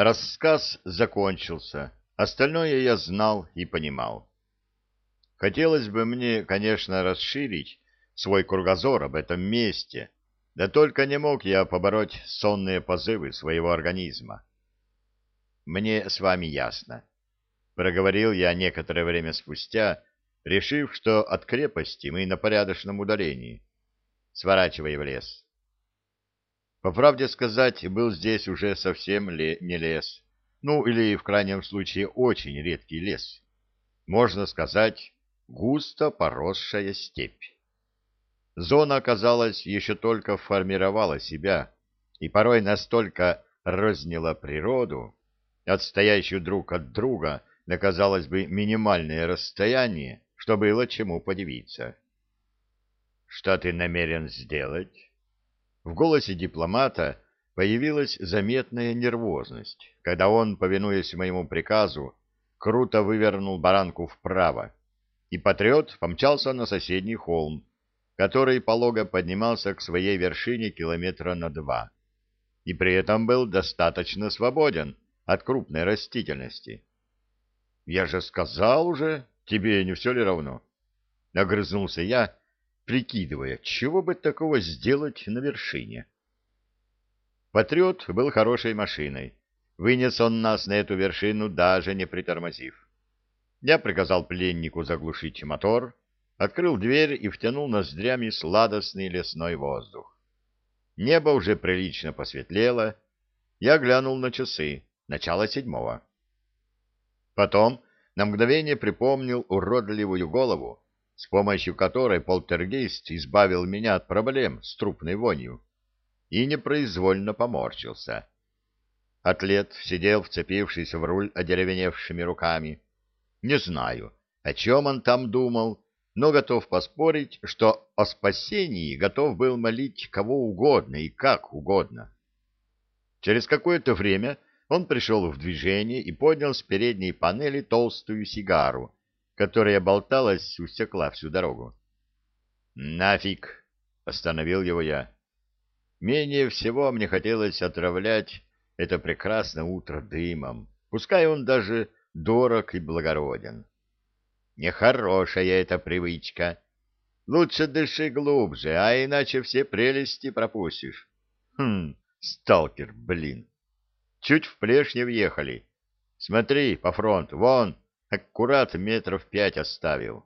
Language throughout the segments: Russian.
Рассказ закончился. Остальное я знал и понимал. Хотелось бы мне, конечно, расширить свой кругозор об этом месте, да только не мог я побороть сонные позывы своего организма. «Мне с вами ясно», — проговорил я некоторое время спустя, решив, что от крепости мы на порядочном удалении. Сворачивай в лес. По правде сказать, был здесь уже совсем ле не лес, ну или, в крайнем случае, очень редкий лес. Можно сказать, густо поросшая степь. Зона, оказалась, еще только формировала себя и порой настолько рознила природу, отстоящую друг от друга на, казалось бы, минимальное расстояние, что было чему подивиться. «Что ты намерен сделать?» В голосе дипломата появилась заметная нервозность, когда он, повинуясь моему приказу, круто вывернул баранку вправо, и патриот помчался на соседний холм, который полого поднимался к своей вершине километра на два, и при этом был достаточно свободен от крупной растительности. «Я же сказал уже, тебе не все ли равно?» Огрызнулся я, прикидывая, чего бы такого сделать на вершине. Патриот был хорошей машиной. Вынес он нас на эту вершину, даже не притормозив. Я приказал пленнику заглушить мотор, открыл дверь и втянул ноздрями сладостный лесной воздух. Небо уже прилично посветлело. Я глянул на часы. Начало седьмого. Потом на мгновение припомнил уродливую голову, с помощью которой полтергейст избавил меня от проблем с трупной вонью, и непроизвольно поморщился. Атлет сидел, вцепившись в руль одеревеневшими руками. Не знаю, о чем он там думал, но готов поспорить, что о спасении готов был молить кого угодно и как угодно. Через какое-то время он пришел в движение и поднял с передней панели толстую сигару, которая болталась у стекла всю дорогу. «Нафиг!» — остановил его я. Менее всего мне хотелось отравлять это прекрасное утро дымом, пускай он даже дорог и благороден. Нехорошая эта привычка. Лучше дыши глубже, а иначе все прелести пропустишь. Хм, сталкер, блин. Чуть в плешне въехали. Смотри, по фронту, вон, аккурат метров пять оставил.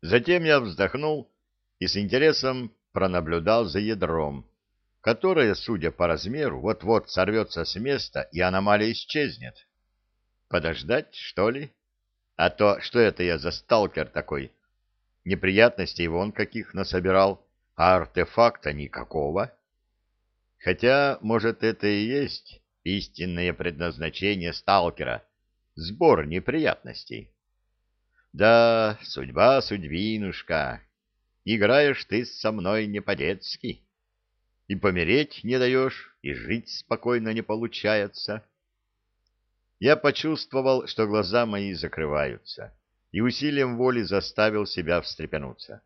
Затем я вздохнул и с интересом пронаблюдал за ядром, которое, судя по размеру, вот-вот сорвется с места и аномалия исчезнет. Подождать, что ли? А то, что это я за сталкер такой? Неприятностей вон каких насобирал, а артефакта никакого. Хотя, может, это и есть истинное предназначение сталкера — сбор неприятностей. Да, судьба, судьбинушка, играешь ты со мной не по-детски. И помереть не даешь, и жить спокойно не получается. Я почувствовал, что глаза мои закрываются, и усилием воли заставил себя встрепенуться.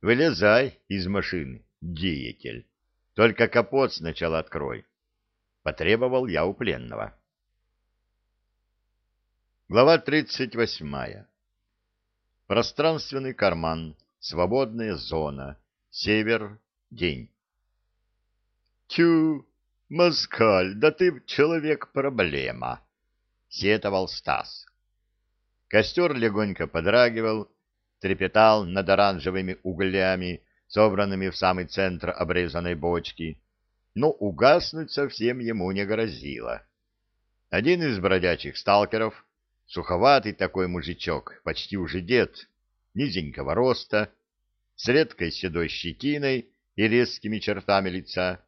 «Вылезай из машины, деятель. Только капот сначала открой», — потребовал я у пленного. Глава 38. Пространственный карман, свободная зона, север, день. «Тю, москаль, да ты человек-проблема!» — сетовал Стас. Костер легонько подрагивал, трепетал над оранжевыми углями, собранными в самый центр обрезанной бочки, но угаснуть совсем ему не грозило. Один из бродячих сталкеров — Суховатый такой мужичок, почти уже дед, низенького роста, с редкой седой щетиной и резкими чертами лица,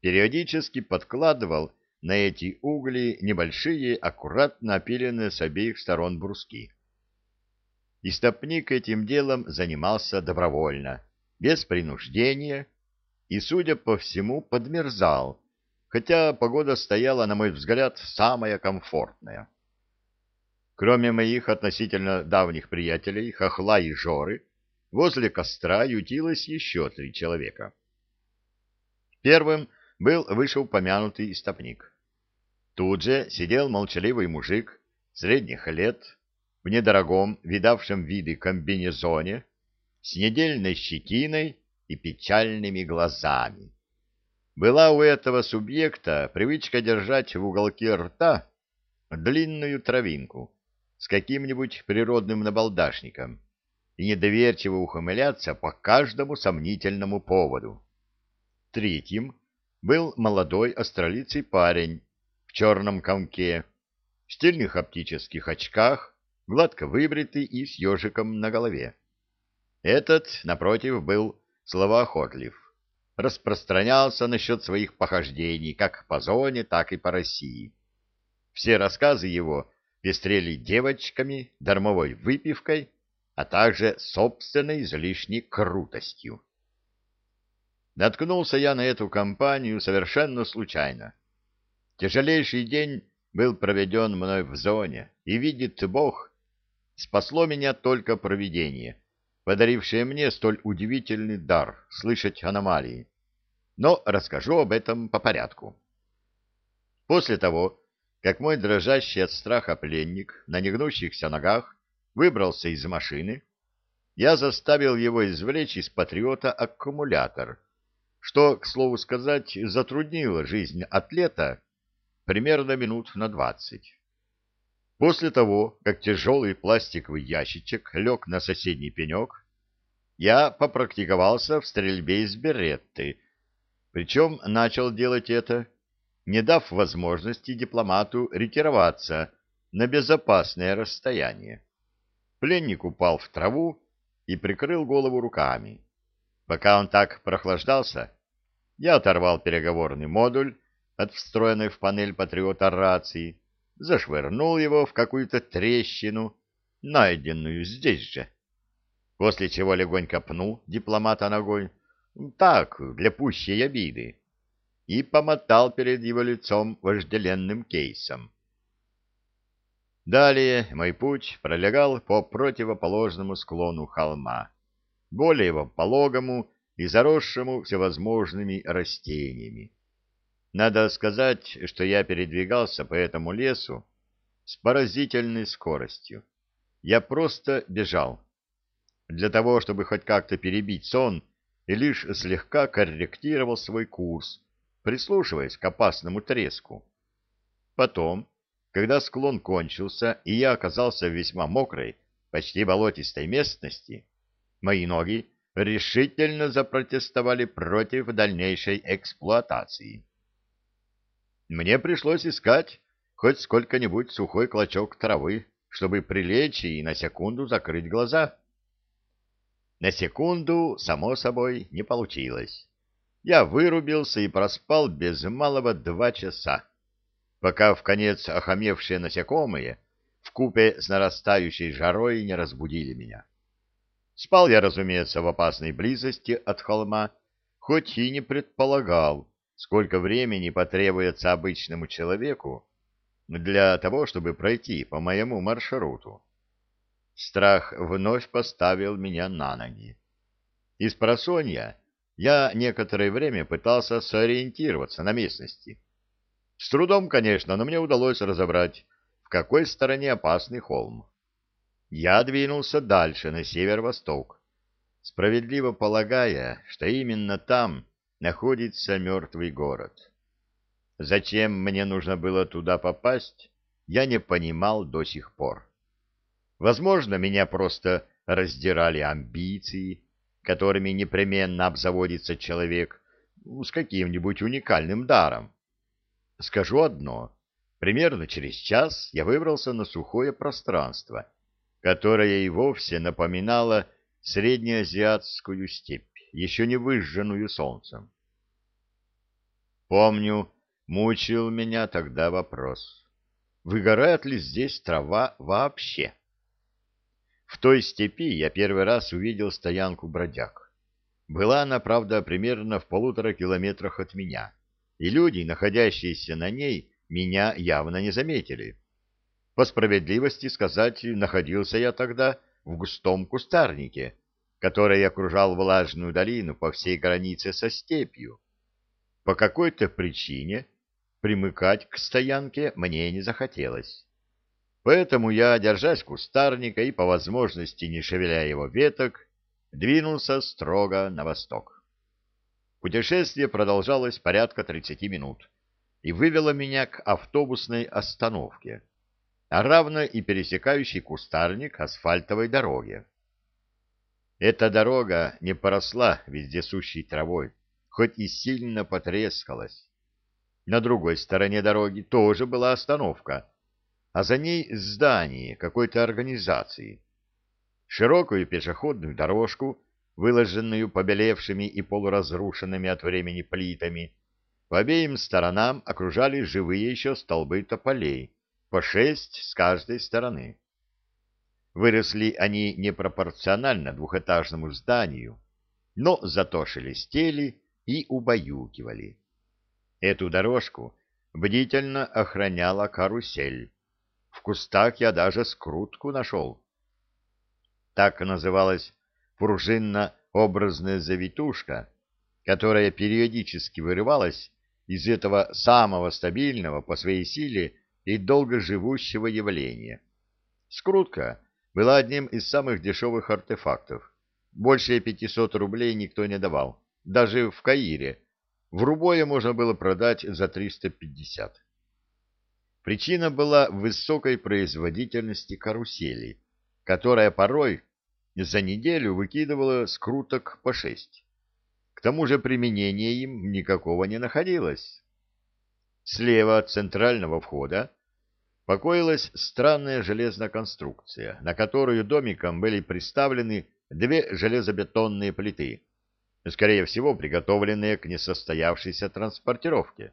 периодически подкладывал на эти угли небольшие, аккуратно опиленные с обеих сторон бруски. Истопник этим делом занимался добровольно, без принуждения, и, судя по всему, подмерзал, хотя погода стояла, на мой взгляд, самая комфортная. Кроме моих относительно давних приятелей, Хохла и Жоры, возле костра ютилось еще три человека. Первым был вышеупомянутый истопник. Тут же сидел молчаливый мужик средних лет в недорогом, видавшем виды комбинезоне, с недельной щетиной и печальными глазами. Была у этого субъекта привычка держать в уголке рта длинную травинку с каким-нибудь природным набалдашником и недоверчиво ухмыляться по каждому сомнительному поводу. Третьим был молодой астролицый парень в черном комке, в стильных оптических очках, гладко выбритый и с ежиком на голове. Этот, напротив, был словоохотлив, распространялся насчет своих похождений как по зоне, так и по России. Все рассказы его пестрели девочками, дармовой выпивкой, а также собственной излишней крутостью. Наткнулся я на эту компанию совершенно случайно. Тяжелейший день был проведен мной в зоне, и, видит Бог, спасло меня только провидение, подарившее мне столь удивительный дар слышать аномалии. Но расскажу об этом по порядку. После того, как мой дрожащий от страха пленник на негнущихся ногах выбрался из машины, я заставил его извлечь из патриота аккумулятор, что, к слову сказать, затруднило жизнь атлета примерно минут на двадцать. После того, как тяжелый пластиковый ящичек лег на соседний пенек, я попрактиковался в стрельбе из беретты, причем начал делать это не дав возможности дипломату ретироваться на безопасное расстояние. Пленник упал в траву и прикрыл голову руками. Пока он так прохлаждался, я оторвал переговорный модуль от встроенной в панель патриота рации, зашвырнул его в какую-то трещину, найденную здесь же, после чего легонько пнул дипломата ногой, так, для пущей обиды, и помотал перед его лицом вожделенным кейсом. Далее мой путь пролегал по противоположному склону холма, более его пологому и заросшему всевозможными растениями. Надо сказать, что я передвигался по этому лесу с поразительной скоростью. Я просто бежал. Для того, чтобы хоть как-то перебить сон, и лишь слегка корректировал свой курс, прислушиваясь к опасному треску. Потом, когда склон кончился, и я оказался в весьма мокрой, почти болотистой местности, мои ноги решительно запротестовали против дальнейшей эксплуатации. Мне пришлось искать хоть сколько-нибудь сухой клочок травы, чтобы прилечь и на секунду закрыть глаза. На секунду, само собой, не получилось я вырубился и проспал без малого два часа, пока в конец охамевшие насекомые в купе с нарастающей жарой не разбудили меня. Спал я, разумеется, в опасной близости от холма, хоть и не предполагал, сколько времени потребуется обычному человеку для того, чтобы пройти по моему маршруту. Страх вновь поставил меня на ноги. Из просонья я некоторое время пытался сориентироваться на местности. С трудом, конечно, но мне удалось разобрать, в какой стороне опасный холм. Я двинулся дальше, на северо-восток, справедливо полагая, что именно там находится мертвый город. Зачем мне нужно было туда попасть, я не понимал до сих пор. Возможно, меня просто раздирали амбиции, которыми непременно обзаводится человек ну, с каким-нибудь уникальным даром. Скажу одно. Примерно через час я выбрался на сухое пространство, которое и вовсе напоминало среднеазиатскую степь, еще не выжженную солнцем. Помню, мучил меня тогда вопрос, выгорает ли здесь трава вообще? В той степи я первый раз увидел стоянку бродяг. Была она, правда, примерно в полутора километрах от меня, и люди, находящиеся на ней, меня явно не заметили. По справедливости сказать, находился я тогда в густом кустарнике, который окружал влажную долину по всей границе со степью. По какой-то причине примыкать к стоянке мне не захотелось. Поэтому я, держась кустарника и по возможности не шевеля его веток, двинулся строго на восток. Путешествие продолжалось порядка 30 минут и вывело меня к автобусной остановке, а равно и пересекающий кустарник асфальтовой дороге. Эта дорога не поросла вездесущей травой, хоть и сильно потрескалась. На другой стороне дороги тоже была остановка, а за ней здание какой-то организации. Широкую пешеходную дорожку, выложенную побелевшими и полуразрушенными от времени плитами, по обеим сторонам окружали живые еще столбы тополей, по шесть с каждой стороны. Выросли они непропорционально двухэтажному зданию, но зато шелестели и убаюкивали. Эту дорожку бдительно охраняла карусель. В кустах я даже скрутку нашел. Так называлась пружинно-образная завитушка, которая периодически вырывалась из этого самого стабильного по своей силе и долгоживущего явления. Скрутка была одним из самых дешевых артефактов. Больше 500 рублей никто не давал, даже в Каире, в Рубое можно было продать за 350. Причина была в высокой производительности карусели, которая порой за неделю выкидывала скруток по шесть. К тому же применения им никакого не находилось. Слева от центрального входа покоилась странная железная конструкция, на которую домиком были приставлены две железобетонные плиты, скорее всего, приготовленные к несостоявшейся транспортировке.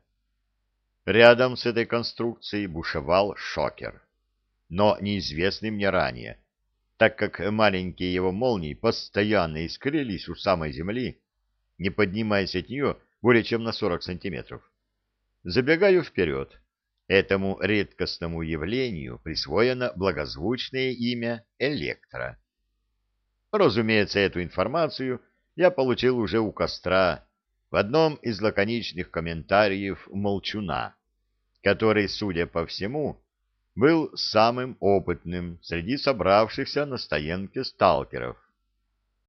Рядом с этой конструкцией бушевал шокер, но неизвестный мне ранее, так как маленькие его молнии постоянно искрились у самой земли, не поднимаясь от нее более чем на 40 сантиметров. Забегаю вперед. Этому редкостному явлению присвоено благозвучное имя Электро. Разумеется, эту информацию я получил уже у костра в одном из лаконичных комментариев Молчуна, который, судя по всему, был самым опытным среди собравшихся на стоянке сталкеров.